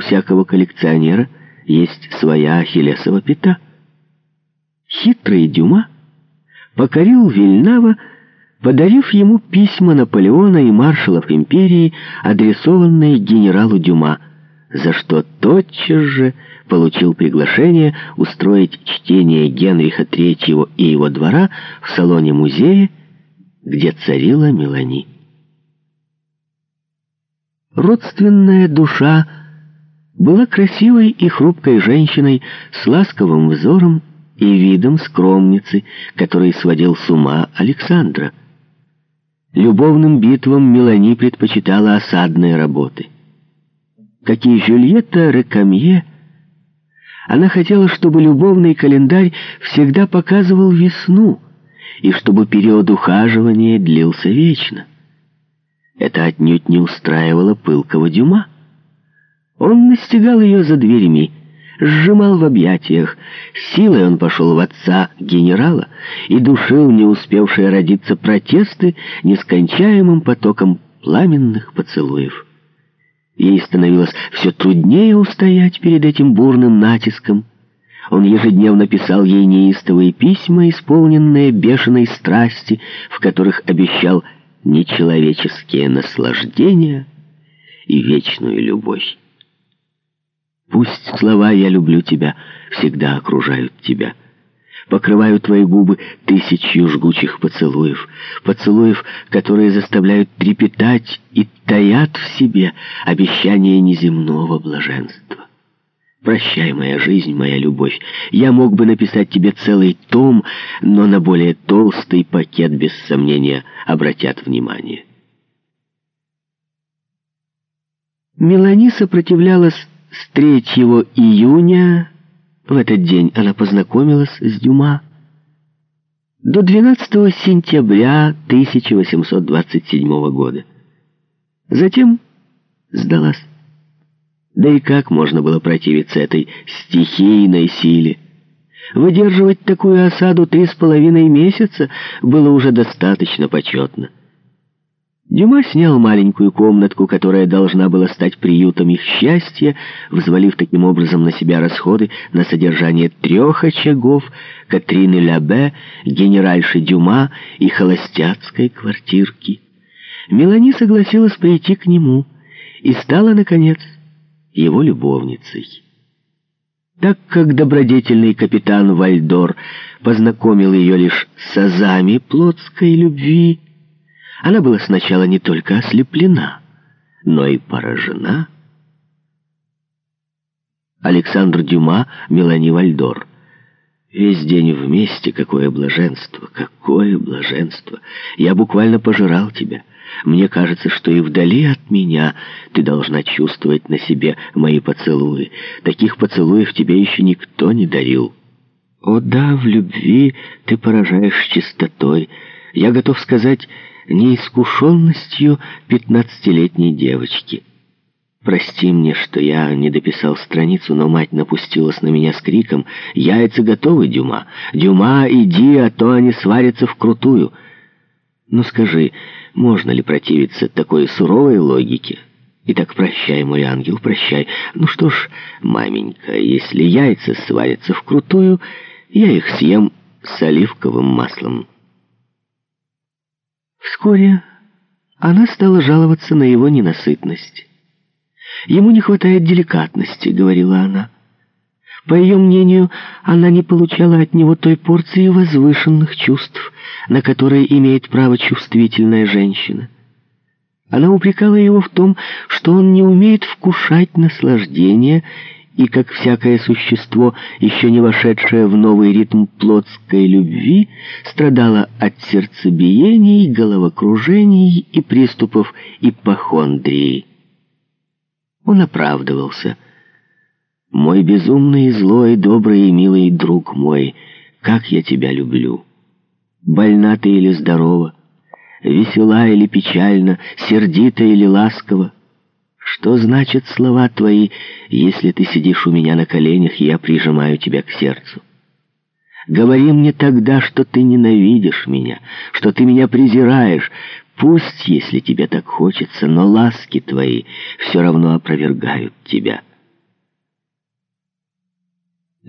всякого коллекционера есть своя ахиллесова пята. Хитрый Дюма покорил Вильнава, подарив ему письма Наполеона и маршалов империи, адресованные генералу Дюма, за что тотчас же получил приглашение устроить чтение Генриха III и его двора в салоне музея, где царила Мелани. Родственная душа была красивой и хрупкой женщиной с ласковым взором и видом скромницы, который сводил с ума Александра. Любовным битвам Мелани предпочитала осадные работы. Как и Жюльетта Рекамье, она хотела, чтобы любовный календарь всегда показывал весну, и чтобы период ухаживания длился вечно. Это отнюдь не устраивало пылкого Дюма. Он настигал ее за дверями, сжимал в объятиях. Силой он пошел в отца генерала и душил не успевшие родиться протесты нескончаемым потоком пламенных поцелуев. Ей становилось все труднее устоять перед этим бурным натиском. Он ежедневно писал ей неистовые письма, исполненные бешеной страсти, в которых обещал нечеловеческие наслаждения и вечную любовь. Пусть слова «я люблю тебя» всегда окружают тебя. Покрываю твои губы тысячью жгучих поцелуев, поцелуев, которые заставляют трепетать и таят в себе обещание неземного блаженства. Прощай, моя жизнь, моя любовь. Я мог бы написать тебе целый том, но на более толстый пакет, без сомнения, обратят внимание. Мелани сопротивлялась с 3 июня, в этот день она познакомилась с Дюма, до 12 сентября 1827 года. Затем сдалась. Да и как можно было противиться этой стихийной силе? Выдерживать такую осаду три с половиной месяца было уже достаточно почетно. Дюма снял маленькую комнатку, которая должна была стать приютом их счастья, взвалив таким образом на себя расходы на содержание трех очагов Катрины Лябе, генеральши Дюма и холостяцкой квартирки. Мелани согласилась прийти к нему и стала, наконец, его любовницей. Так как добродетельный капитан Вальдор познакомил ее лишь с азами плотской любви, она была сначала не только ослеплена, но и поражена. Александр Дюма, Мелани Вальдор. Весь день вместе, какое блаженство, какое блаженство. Я буквально пожирал тебя. Мне кажется, что и вдали от меня ты должна чувствовать на себе мои поцелуи. Таких поцелуев тебе еще никто не дарил. О да, в любви ты поражаешь чистотой. Я готов сказать, неискушенностью пятнадцатилетней девочки. Прости мне, что я не дописал страницу, но мать напустилась на меня с криком «Яйца готовы, Дюма! Дюма, иди, а то они сварятся вкрутую!» Ну скажи, можно ли противиться такой суровой логике? Итак, прощай, мой ангел, прощай. Ну что ж, маменька, если яйца сварятся вкрутую, я их съем с оливковым маслом. Вскоре она стала жаловаться на его ненасытность. «Ему не хватает деликатности», — говорила она. По ее мнению, она не получала от него той порции возвышенных чувств, на которые имеет право чувствительная женщина. Она упрекала его в том, что он не умеет вкушать наслаждение и, как всякое существо, еще не вошедшее в новый ритм плотской любви, страдала от сердцебиений, головокружений и приступов ипохондрии. Он оправдывался – мой безумный, злой, добрый и милый друг мой, как я тебя люблю. Больна ты или здорова, весела или печальна, сердита или ласкова. Что значат слова твои, если ты сидишь у меня на коленях, и я прижимаю тебя к сердцу? Говори мне тогда, что ты ненавидишь меня, что ты меня презираешь. Пусть, если тебе так хочется, но ласки твои все равно опровергают тебя».